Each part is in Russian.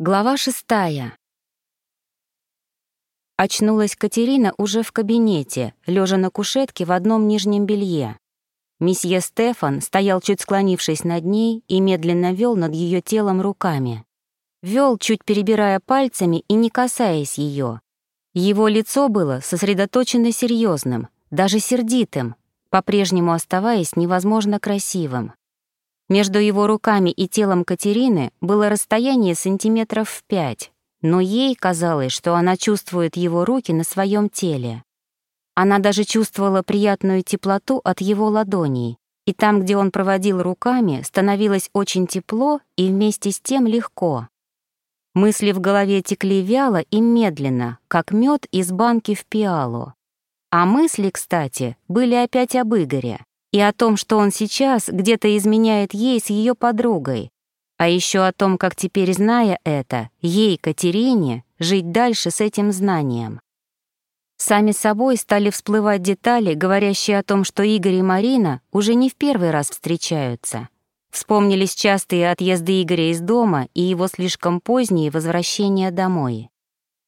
Глава шестая. Очнулась Катерина уже в кабинете, лежа на кушетке в одном нижнем белье. Месье Стефан стоял чуть склонившись над ней и медленно вел над ее телом руками. Вел, чуть перебирая пальцами и не касаясь ее. Его лицо было сосредоточенно серьезным, даже сердитым, по-прежнему оставаясь невозможно красивым. Между его руками и телом Катерины было расстояние сантиметров в пять, но ей казалось, что она чувствует его руки на своем теле. Она даже чувствовала приятную теплоту от его ладоней, и там, где он проводил руками, становилось очень тепло и вместе с тем легко. Мысли в голове текли вяло и медленно, как мед из банки в пиалу. А мысли, кстати, были опять об Игоре и о том, что он сейчас где-то изменяет ей с ее подругой, а еще о том, как теперь, зная это, ей, Катерине, жить дальше с этим знанием. Сами собой стали всплывать детали, говорящие о том, что Игорь и Марина уже не в первый раз встречаются. Вспомнились частые отъезды Игоря из дома и его слишком поздние возвращения домой.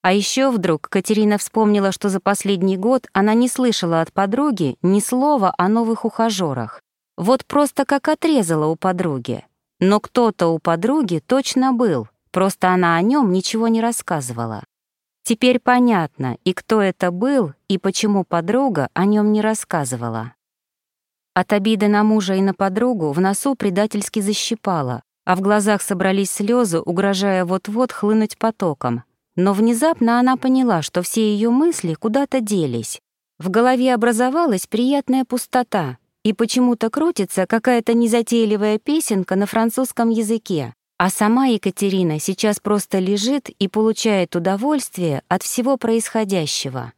А еще вдруг Катерина вспомнила, что за последний год она не слышала от подруги ни слова о новых ухажерах. Вот просто как отрезала у подруги. Но кто-то у подруги точно был, просто она о нем ничего не рассказывала. Теперь понятно, и кто это был, и почему подруга о нем не рассказывала. От обиды на мужа и на подругу в носу предательски защипала, а в глазах собрались слезы, угрожая вот-вот хлынуть потоком, но внезапно она поняла, что все ее мысли куда-то делись. В голове образовалась приятная пустота, и почему-то крутится какая-то незатейливая песенка на французском языке, а сама Екатерина сейчас просто лежит и получает удовольствие от всего происходящего.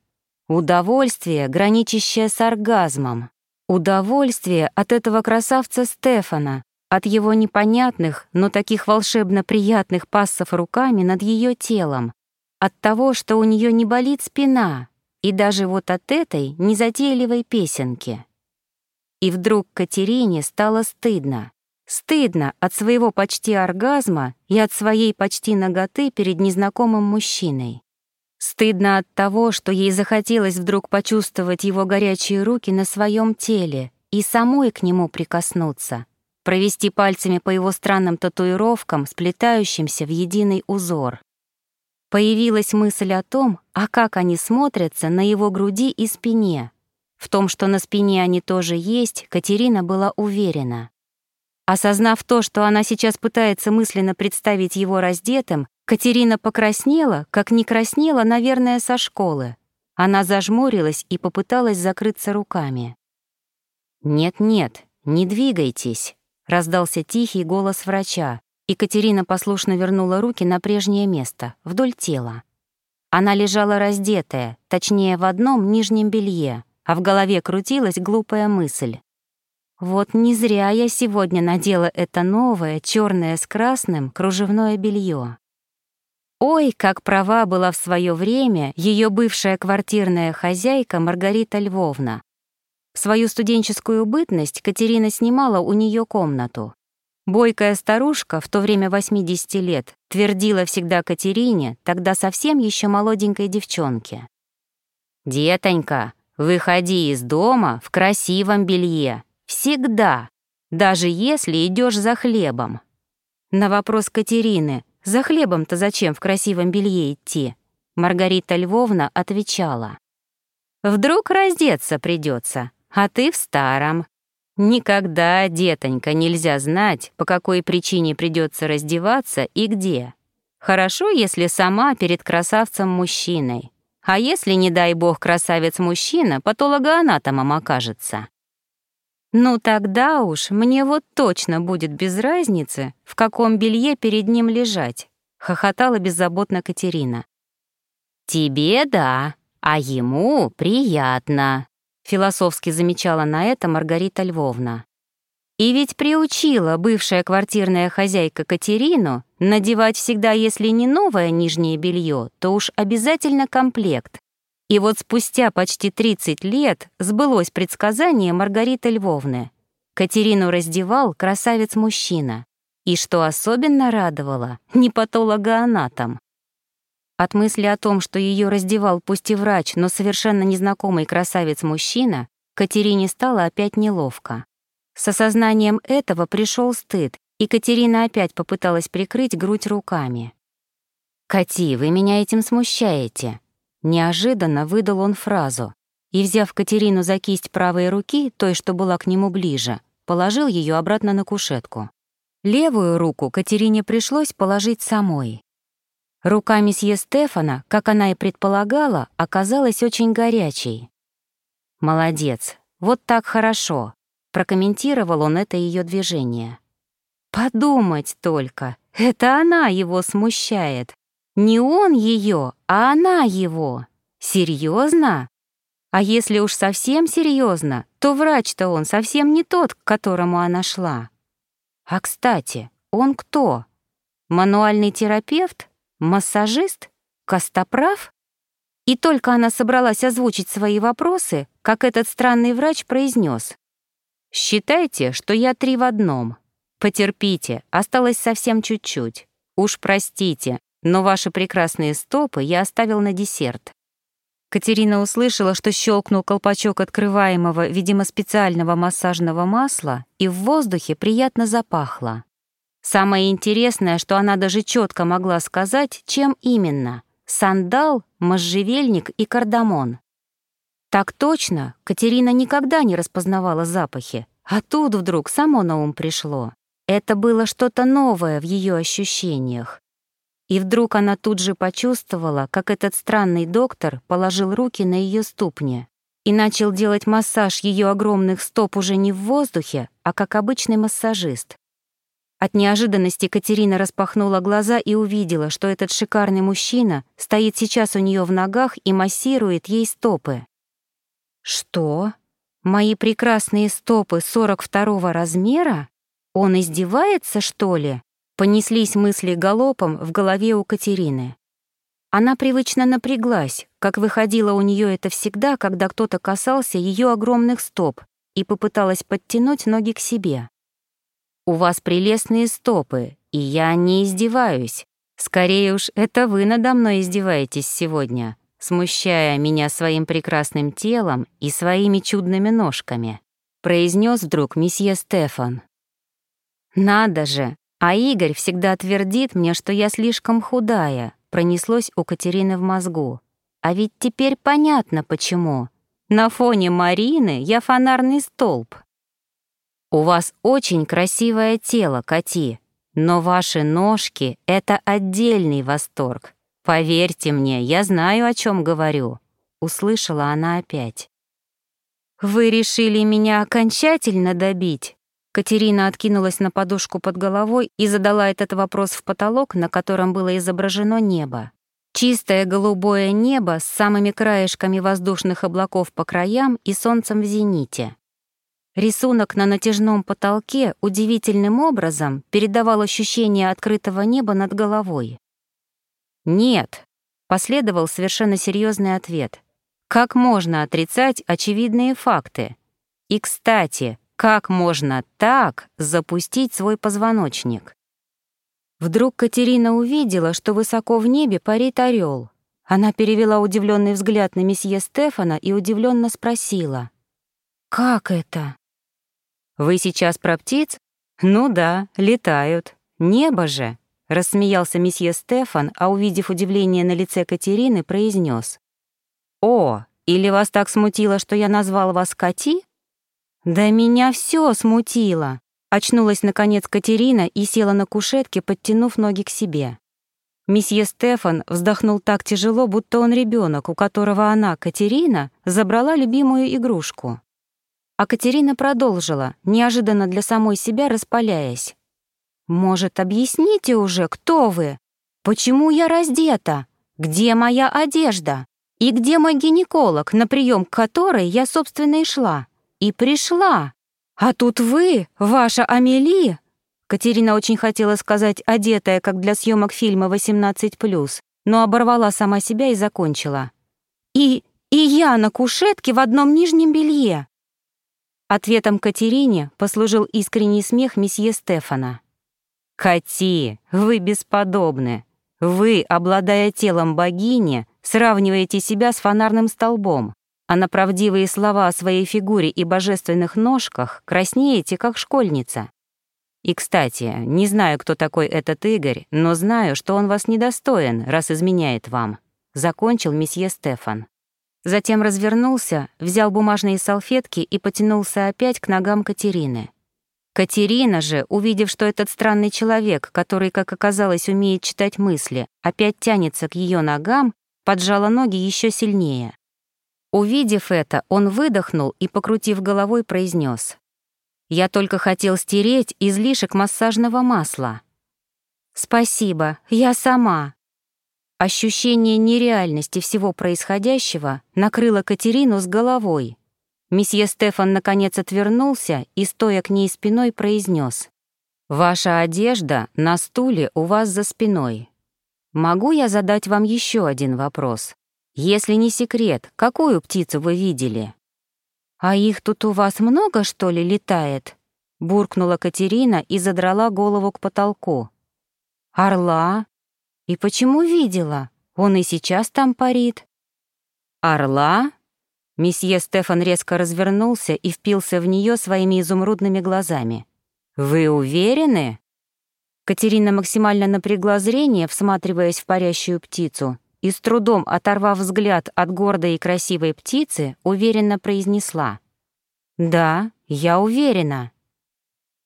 Удовольствие, граничащее с оргазмом. Удовольствие от этого красавца Стефана, от его непонятных, но таких волшебно приятных пассов руками над ее телом, от того, что у нее не болит спина, и даже вот от этой незатейливой песенки. И вдруг Катерине стало стыдно. Стыдно от своего почти оргазма и от своей почти ноготы перед незнакомым мужчиной. Стыдно от того, что ей захотелось вдруг почувствовать его горячие руки на своем теле и самой к нему прикоснуться, провести пальцами по его странным татуировкам, сплетающимся в единый узор. Появилась мысль о том, а как они смотрятся на его груди и спине. В том, что на спине они тоже есть, Катерина была уверена. Осознав то, что она сейчас пытается мысленно представить его раздетым, Катерина покраснела, как не краснела, наверное, со школы. Она зажмурилась и попыталась закрыться руками. «Нет-нет, не двигайтесь», — раздался тихий голос врача, Екатерина послушно вернула руки на прежнее место, вдоль тела. Она лежала раздетая, точнее, в одном нижнем белье, а в голове крутилась глупая мысль. Вот не зря я сегодня надела это новое, черное с красным, кружевное белье. Ой, как права была в свое время ее бывшая квартирная хозяйка Маргарита Львовна. В свою студенческую бытность Катерина снимала у нее комнату. Бойкая старушка, в то время 80 лет, твердила всегда Катерине, тогда совсем еще молоденькой девчонке. «Детонька, выходи из дома в красивом белье. Всегда, даже если идешь за хлебом». На вопрос Катерины, за хлебом-то зачем в красивом белье идти, Маргарита Львовна отвечала. «Вдруг раздеться придется, а ты в старом, Никогда, детонька, нельзя знать, по какой причине придется раздеваться и где. Хорошо, если сама перед красавцем-мужчиной. А если, не дай бог, красавец-мужчина, патологоанатомом окажется? Ну тогда уж мне вот точно будет без разницы, в каком белье перед ним лежать, хохотала беззаботно Катерина. Тебе да, а ему приятно, философски замечала на это Маргарита Львовна. И ведь приучила бывшая квартирная хозяйка Катерину надевать всегда, если не новое нижнее белье, то уж обязательно комплект. И вот спустя почти 30 лет сбылось предсказание Маргариты Львовны. Катерину раздевал красавец-мужчина. И что особенно радовало, не патологоанатом. От мысли о том, что ее раздевал пусть и врач, но совершенно незнакомый красавец-мужчина, Катерине стало опять неловко. С осознанием этого пришел стыд, и Катерина опять попыталась прикрыть грудь руками. «Кати, вы меня этим смущаете». Неожиданно выдал он фразу и, взяв Катерину за кисть правой руки, той, что была к нему ближе, положил ее обратно на кушетку. Левую руку Катерине пришлось положить самой. Рука месье Стефана, как она и предполагала, оказалась очень горячей. «Молодец, вот так хорошо», — прокомментировал он это ее движение. «Подумать только, это она его смущает. Не он ее, а она его. Серьезно? А если уж совсем серьезно, то врач-то он совсем не тот, к которому она шла. А кстати, он кто? Мануальный терапевт? Массажист? Костоправ? И только она собралась озвучить свои вопросы, как этот странный врач произнес: «Считайте, что я три в одном. Потерпите, осталось совсем чуть-чуть. Уж простите, но ваши прекрасные стопы я оставил на десерт». Катерина услышала, что щелкнул колпачок открываемого, видимо, специального массажного масла, и в воздухе приятно запахло. Самое интересное, что она даже четко могла сказать, чем именно — сандал, можжевельник и кардамон. Так точно, Катерина никогда не распознавала запахи, а тут вдруг само на ум пришло. Это было что-то новое в ее ощущениях. И вдруг она тут же почувствовала, как этот странный доктор положил руки на ее ступни и начал делать массаж ее огромных стоп уже не в воздухе, а как обычный массажист. От неожиданности Катерина распахнула глаза и увидела, что этот шикарный мужчина стоит сейчас у нее в ногах и массирует ей стопы. «Что? Мои прекрасные стопы 42 размера? Он издевается, что ли?» Понеслись мысли галопом в голове у Катерины. Она привычно напряглась, как выходило у нее это всегда, когда кто-то касался ее огромных стоп, и попыталась подтянуть ноги к себе. «У вас прелестные стопы, и я не издеваюсь. Скорее уж, это вы надо мной издеваетесь сегодня, смущая меня своим прекрасным телом и своими чудными ножками», произнес вдруг месье Стефан. «Надо же, а Игорь всегда твердит мне, что я слишком худая, пронеслось у Катерины в мозгу. А ведь теперь понятно, почему. На фоне Марины я фонарный столб. У вас очень красивое тело, Кати, но ваши ножки — это отдельный восторг. Поверьте мне, я знаю, о чем говорю. Услышала она опять. «Вы решили меня окончательно добить?» Катерина откинулась на подушку под головой и задала этот вопрос в потолок, на котором было изображено небо. Чистое голубое небо с самыми краешками воздушных облаков по краям и солнцем в зените. Рисунок на натяжном потолке удивительным образом передавал ощущение открытого неба над головой. «Нет», — последовал совершенно серьезный ответ. «Как можно отрицать очевидные факты? И, кстати, как можно так запустить свой позвоночник? Вдруг Катерина увидела, что высоко в небе парит орел. Она перевела удивленный взгляд на месье Стефана и удивленно спросила. «Как это?» «Вы сейчас про птиц?» «Ну да, летают. Небо же!» — рассмеялся месье Стефан, а, увидев удивление на лице Катерины, произнес: «О, или вас так смутило, что я назвал вас Кати?» «Да меня все смутило!» Очнулась, наконец, Катерина и села на кушетке, подтянув ноги к себе. Месье Стефан вздохнул так тяжело, будто он ребенок, у которого она, Катерина, забрала любимую игрушку. А Катерина продолжила, неожиданно для самой себя распаляясь. «Может, объясните уже, кто вы? Почему я раздета? Где моя одежда? И где мой гинеколог, на прием к которой я, собственно, и шла? И пришла. А тут вы, ваша Амели. Катерина очень хотела сказать «одетая, как для съемок фильма 18+,» но оборвала сама себя и закончила. «И... и я на кушетке в одном нижнем белье». Ответом Катерине послужил искренний смех месье Стефана. «Кати, вы бесподобны. Вы, обладая телом богини, сравниваете себя с фонарным столбом, а на правдивые слова о своей фигуре и божественных ножках краснеете, как школьница. И, кстати, не знаю, кто такой этот Игорь, но знаю, что он вас недостоин, раз изменяет вам», — закончил месье Стефан. Затем развернулся, взял бумажные салфетки и потянулся опять к ногам Катерины. Катерина же, увидев, что этот странный человек, который, как оказалось, умеет читать мысли, опять тянется к ее ногам, поджала ноги еще сильнее. Увидев это, он выдохнул и, покрутив головой, произнес: «Я только хотел стереть излишек массажного масла». «Спасибо, я сама». Ощущение нереальности всего происходящего накрыло Катерину с головой. Месье Стефан наконец отвернулся и, стоя к ней спиной, произнес: «Ваша одежда на стуле у вас за спиной. Могу я задать вам еще один вопрос?» Если не секрет, какую птицу вы видели? А их тут у вас много, что ли, летает? буркнула Катерина и задрала голову к потолку. Орла? И почему видела? Он и сейчас там парит. Орла? Месье Стефан резко развернулся и впился в нее своими изумрудными глазами. «Вы уверены?» Катерина максимально напрягла зрение, всматриваясь в парящую птицу, и с трудом оторвав взгляд от гордой и красивой птицы, уверенно произнесла. «Да, я уверена».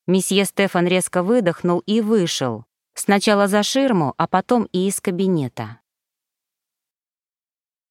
Месье Стефан резко выдохнул и вышел. Сначала за ширму, а потом и из кабинета.